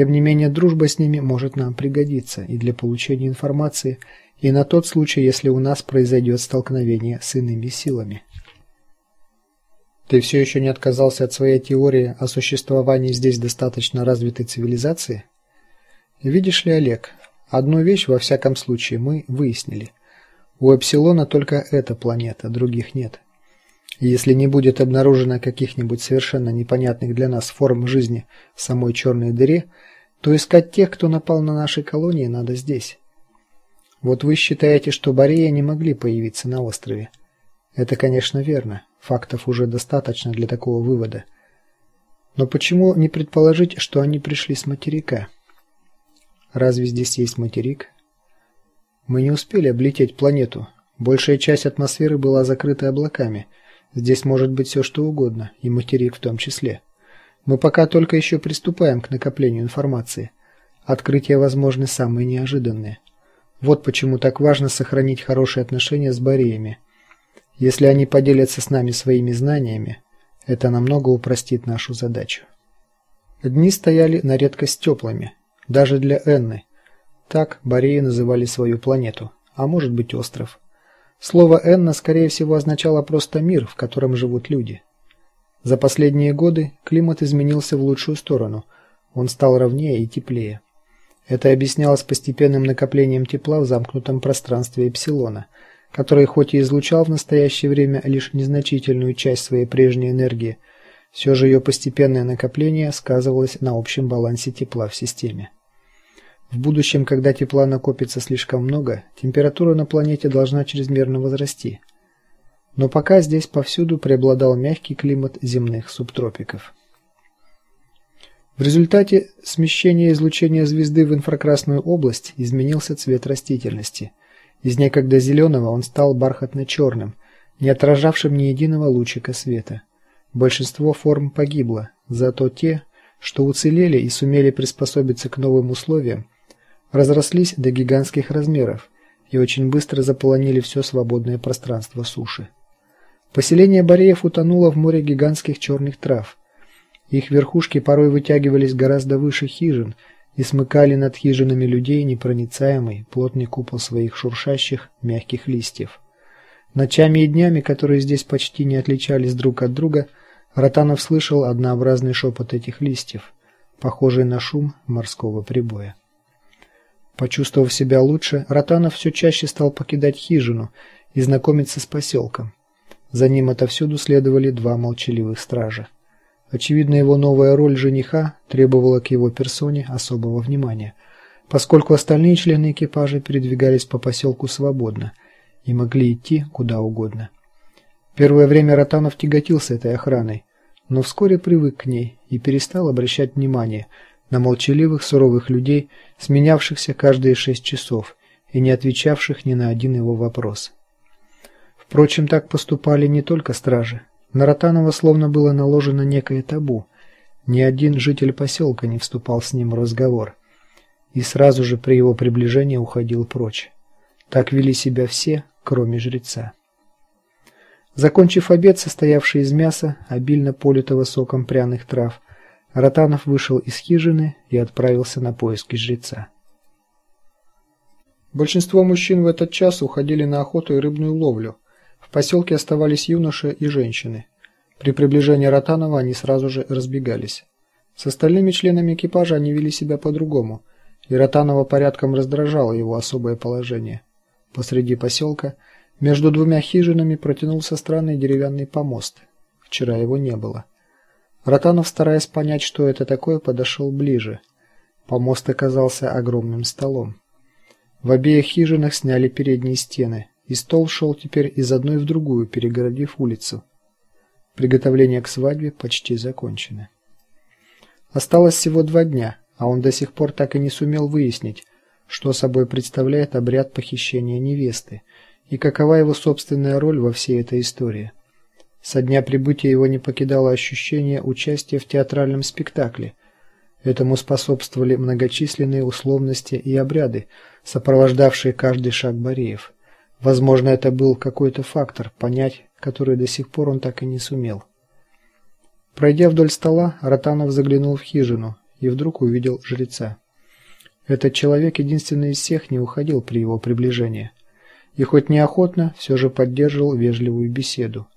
Тем не менее, дружба с ними может нам пригодиться и для получения информации, и на тот случай, если у нас произойдет столкновение с иными силами. Ты все еще не отказался от своей теории о существовании здесь достаточно развитой цивилизации? Видишь ли, Олег, одну вещь во всяком случае мы выяснили. У Эпсилона только эта планета, других нет. И если не будет обнаружено каких-нибудь совершенно непонятных для нас форм жизни в самой черной дыре, то искать тех, кто напал на наши колонии, надо здесь. Вот вы считаете, что Борея не могли появиться на острове. Это, конечно, верно. Фактов уже достаточно для такого вывода. Но почему не предположить, что они пришли с материка? Разве здесь есть материк? Мы не успели облететь планету. Большая часть атмосферы была закрыта облаками. Здесь может быть все что угодно, и материк в том числе. Мы пока только еще приступаем к накоплению информации. Открытия возможны самые неожиданные. Вот почему так важно сохранить хорошие отношения с Бореями. Если они поделятся с нами своими знаниями, это намного упростит нашу задачу. Дни стояли на редкость теплыми, даже для Энны. Так Бореи называли свою планету, а может быть, остров. Слово Энна скорее всего означало просто мир, в котором живут люди. За последние годы климат изменился в лучшую сторону. Он стал ровнее и теплее. Это объяснялось постепенным накоплением тепла в замкнутом пространстве эпсилона – который хоть и излучал в настоящее время лишь незначительную часть своей прежней энергии, все же ее постепенное накопление сказывалось на общем балансе тепла в системе. В будущем, когда тепла накопится слишком много, температура на планете должна чрезмерно возрасти. Но пока здесь повсюду преобладал мягкий климат земных субтропиков. В результате смещения излучения звезды в инфракрасную область изменился цвет растительности – из некогда зеленого он стал бархатно черным не отражавшим ни единого лучика света. Большинство форм погибло, зато те, что уцелели и сумели приспособиться к новым условиям, разрослись до гигантских размеров и очень быстро заполонили все свободное пространство суши. Поселение Бореев утонуло в море гигантских черных трав. Их верхушки порой вытягивались гораздо выше хижин и смыкали над хижинами людей непроницаемый плотный купол своих шуршащих мягких листьев. Ночами и днями, которые здесь почти не отличались друг от друга, Ротанов слышал однообразный шепот этих листьев, похожий на шум морского прибоя. Почувствовав себя лучше, Ротанов все чаще стал покидать хижину и знакомиться с поселком. За ним отовсюду следовали два молчаливых стража. Очевидно, его новая роль жениха требовала к его персоне особого внимания, поскольку остальные члены экипажа передвигались по поселку свободно и могли идти куда угодно. Первое время Ротанов тяготился этой охраной, но вскоре привык к ней и перестал обращать внимание на молчаливых, суровых людей, сменявшихся каждые шесть часов и не отвечавших ни на один его вопрос. Впрочем, так поступали не только стражи. На Ротанова словно было наложено некое табу. Ни один житель поселка не вступал с ним в разговор и сразу же при его приближении уходил прочь. Так вели себя все, кроме жреца. Закончив обед, состоявший из мяса, обильно политого соком пряных трав, Ротанов вышел из хижины и отправился на поиски жреца. Большинство мужчин в этот час уходили на охоту и рыбную ловлю. В поселке оставались юноши и женщины. При приближении Ротанова они сразу же разбегались. С остальными членами экипажа они вели себя по-другому, и Ротанова порядком раздражало его особое положение. Посреди поселка между двумя хижинами протянулся странный деревянный помост. Вчера его не было. Ротанов, стараясь понять, что это такое, подошел ближе. Помост оказался огромным столом. В обеих хижинах сняли передние стены, и стол шел теперь из одной в другую, перегородив улицу. Приготовления к свадьбе почти закончены. Осталось всего два дня, а он до сих пор так и не сумел выяснить, что собой представляет обряд похищения невесты и какова его собственная роль во всей этой истории. Со дня прибытия его не покидало ощущение участия в театральном спектакле. Этому способствовали многочисленные условности и обряды, сопровождавшие каждый шаг Бореев. Возможно, это был какой-то фактор, понять который до сих пор он так и не сумел. Пройдя вдоль стола, Ротанов заглянул в хижину и вдруг увидел жреца. Этот человек единственный из всех не уходил при его приближении. И хоть неохотно, все же поддерживал вежливую беседу.